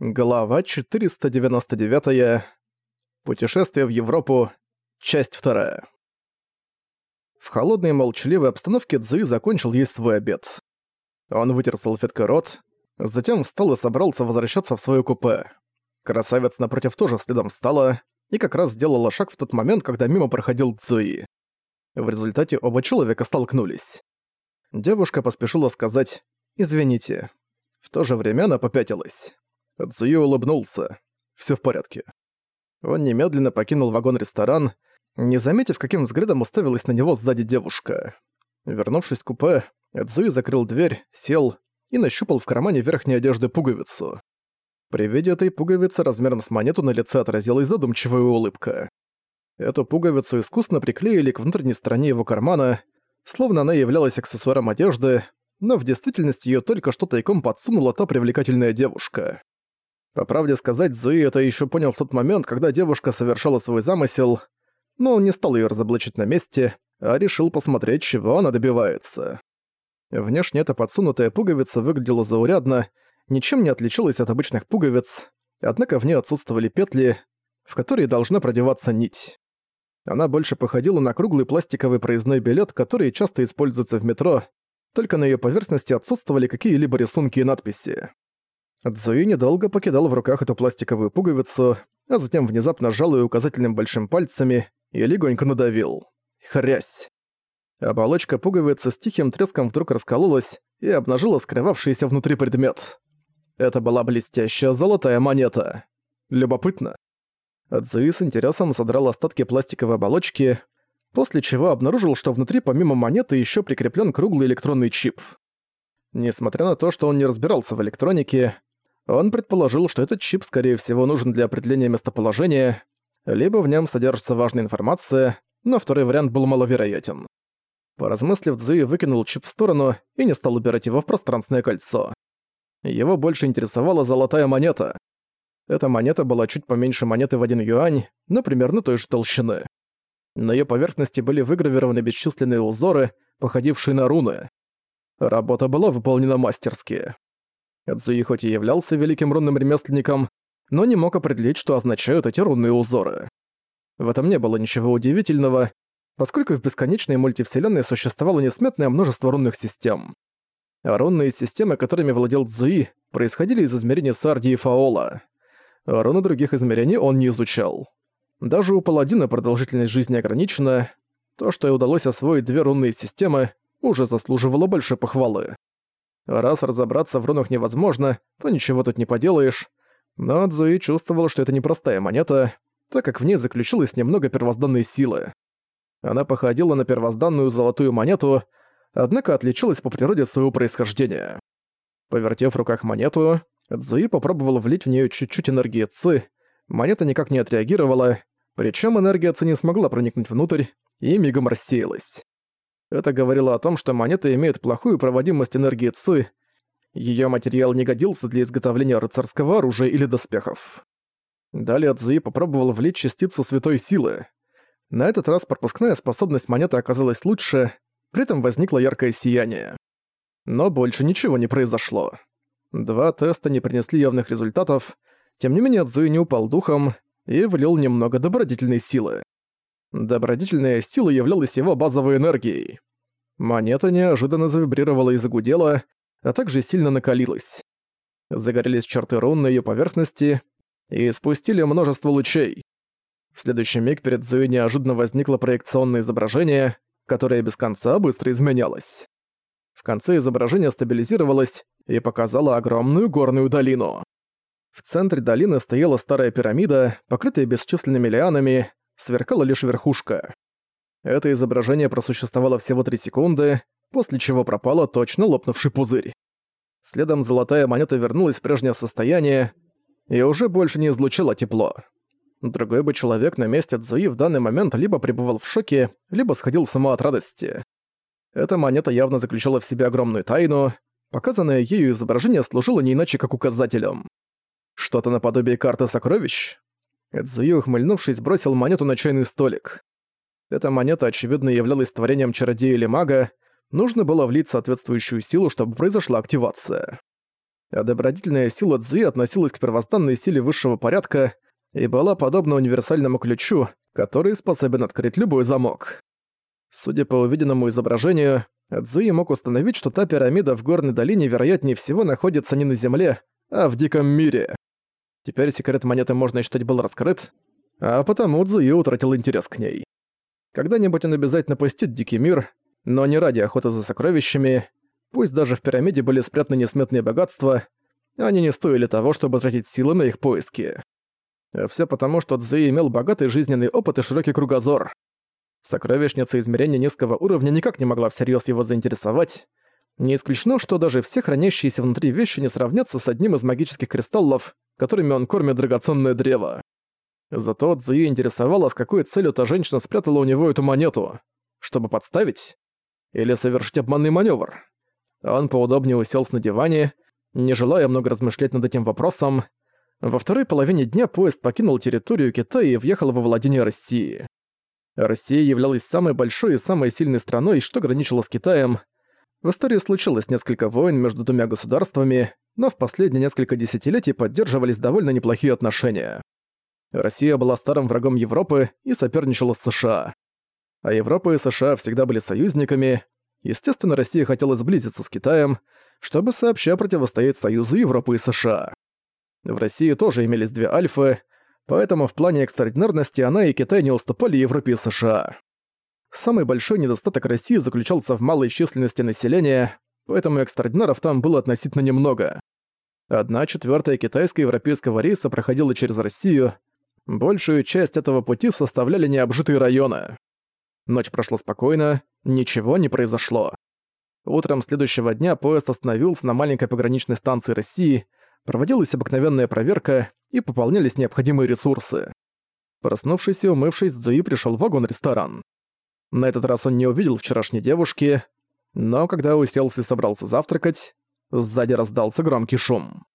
Глава 499. Путешествие в Европу. Часть 2. В холодной молчаливой обстановке Цзуи закончил есть свой обед. Он вытер салфеткой рот, затем встал и собрался возвращаться в свое купе. Красавец напротив тоже следом встала и как раз сделала шаг в тот момент, когда мимо проходил Цзуи. В результате оба человека столкнулись. Девушка поспешила сказать «Извините». В то же время она попятилась. Цзуи улыбнулся. Всё в порядке. Он немедленно покинул вагон-ресторан, не заметив, каким взглядом уставилась на него сзади девушка. Вернувшись в купе, Цзуи закрыл дверь, сел и нащупал в кармане верхней одежды пуговицу. При виде этой пуговицы размером с монету на лице отразилась задумчивая улыбка. Эту пуговицу искусно приклеили к внутренней стороне его кармана, словно она являлась аксессуаром одежды, но в действительности её только что тайком подсунула та привлекательная девушка. По правде сказать, Зуи это еще понял в тот момент, когда девушка совершала свой замысел, но он не стал ее разоблачить на месте, а решил посмотреть, чего она добивается. Внешне эта подсунутая пуговица выглядела заурядно, ничем не отличалась от обычных пуговиц, однако в ней отсутствовали петли, в которые должна продеваться нить. Она больше походила на круглый пластиковый проездной билет, который часто используется в метро, только на ее поверхности отсутствовали какие-либо рисунки и надписи. Цзуи недолго покидал в руках эту пластиковую пуговицу, а затем внезапно сжал ее указательным большим пальцами и легонько надавил. Хрясь. Оболочка пуговицы с тихим треском вдруг раскололась и обнажила скрывавшийся внутри предмет. Это была блестящая золотая монета. Любопытно. Цзуи с интересом содрал остатки пластиковой оболочки, после чего обнаружил, что внутри помимо монеты еще прикреплен круглый электронный чип. Несмотря на то, что он не разбирался в электронике, он предположил, что этот чип, скорее всего, нужен для определения местоположения, либо в нем содержится важная информация, но второй вариант был маловероятен. Поразмыслив, Цзуи выкинул чип в сторону и не стал убирать его в пространственное кольцо. Его больше интересовала золотая монета. Эта монета была чуть поменьше монеты в один юань, но примерно той же толщины. На ее поверхности были выгравированы бесчисленные узоры, походившие на руны. Работа была выполнена мастерски. Эдзуи хоть и являлся великим рунным ремесленником, но не мог определить, что означают эти рунные узоры. В этом не было ничего удивительного, поскольку в бесконечной мультивселенной существовало несметное множество рунных систем. А рунные системы, которыми владел Цзуи, происходили из измерений Сарди и Фаола. Руны других измерений он не изучал. Даже у паладина продолжительность жизни ограничена. То, что и удалось освоить две рунные системы, уже заслуживало большой похвалы. Раз разобраться в рунах невозможно, то ничего тут не поделаешь. Но Цзуи чувствовал, что это непростая монета, так как в ней заключилось немного первозданной силы. Она походила на первозданную золотую монету, однако отличалась по природе своего происхождения. Повертев в руках монету, Цзуи попробовал влить в нее чуть-чуть энергии Ци, монета никак не отреагировала, причем энергия Ци не смогла проникнуть внутрь и мигом рассеялась. Это говорило о том, что монета имеет плохую проводимость энергии ЦИ, Её материал не годился для изготовления рыцарского оружия или доспехов. Далее Цзуи попробовал влить частицу святой силы. На этот раз пропускная способность монеты оказалась лучше, при этом возникло яркое сияние. Но больше ничего не произошло. Два теста не принесли явных результатов, тем не менее Цзуи не упал духом и влил немного добродетельной силы. Добродетельная сила являлась его базовой энергией. Монета неожиданно завибрировала и загудела, а также сильно накалилась. Загорелись черты рун на её поверхности и спустили множество лучей. В следующий миг перед Зоей неожиданно возникло проекционное изображение, которое без конца быстро изменялось. В конце изображение стабилизировалось и показало огромную горную долину. В центре долины стояла старая пирамида, покрытая бесчисленными лианами, сверкала лишь верхушка. Это изображение просуществовало всего 3 секунды, после чего пропало точно лопнувший пузырь. Следом золотая монета вернулась в прежнее состояние и уже больше не излучала тепло. Другой бы человек на месте Цзуи в данный момент либо пребывал в шоке, либо сходил с ума от радости. Эта монета явно заключала в себе огромную тайну, показанное ею изображение служило не иначе как указателем. Что-то наподобие карты сокровищ? Эдзуи, ухмыльнувшись, бросил монету на чайный столик. Эта монета, очевидно, являлась творением чародея или мага, нужно было влить соответствующую силу, чтобы произошла активация. а добродетельная сила Цзуи относилась к первозданной силе высшего порядка и была подобна универсальному ключу, который способен открыть любой замок. Судя по увиденному изображению, Цзуи мог установить, что та пирамида в горной долине вероятнее всего находится не на Земле, а в диком мире. Теперь секрет монеты можно считать был раскрыт, а потому Цзуи утратил интерес к ней. Когда-нибудь он обязательно посетит дикий мир, но не ради охоты за сокровищами. Пусть даже в пирамиде были спрятаны несметные богатства, они не стоили того, чтобы тратить силы на их поиски. Все потому, что Цзэй имел богатый жизненный опыт и широкий кругозор. Сокровищница измерения низкого уровня никак не могла всерьез его заинтересовать. Не исключено, что даже все хранящиеся внутри вещи не сравнятся с одним из магических кристаллов, которыми он кормит драгоценное древо. Зато Цзуи интересовало, с какой целью та женщина спрятала у него эту монету. Чтобы подставить? Или совершить обманный маневр? Он поудобнее уселся на диване, не желая много размышлять над этим вопросом. Во второй половине дня поезд покинул территорию Китая и въехал во владение России. Россия являлась самой большой и самой сильной страной, что граничила с Китаем. В истории случилось несколько войн между двумя государствами, но в последние несколько десятилетий поддерживались довольно неплохие отношения. Россия была старым врагом Европы и соперничала с США. А Европа и США всегда были союзниками. Естественно, Россия хотела сблизиться с Китаем, чтобы сообща противостоять союзу Европы и США. В России тоже имелись две альфы, поэтому в плане экстраординарности она и Китай не уступали Европе и США. Самый большой недостаток России заключался в малой численности населения, поэтому экстраординаров там было относительно немного. Одна четвертая китайско-европейского рейса проходила через Россию, большую часть этого пути составляли необжитые районы. Ночь прошла спокойно, ничего не произошло. Утром следующего дня поезд остановился на маленькой пограничной станции России, проводилась обыкновенная проверка и пополнялись необходимые ресурсы. Проснувшись и умывшись, Цзуи пришел в вагон-ресторан. На этот раз он не увидел вчерашней девушки, но когда уселся и собрался завтракать, сзади раздался громкий шум.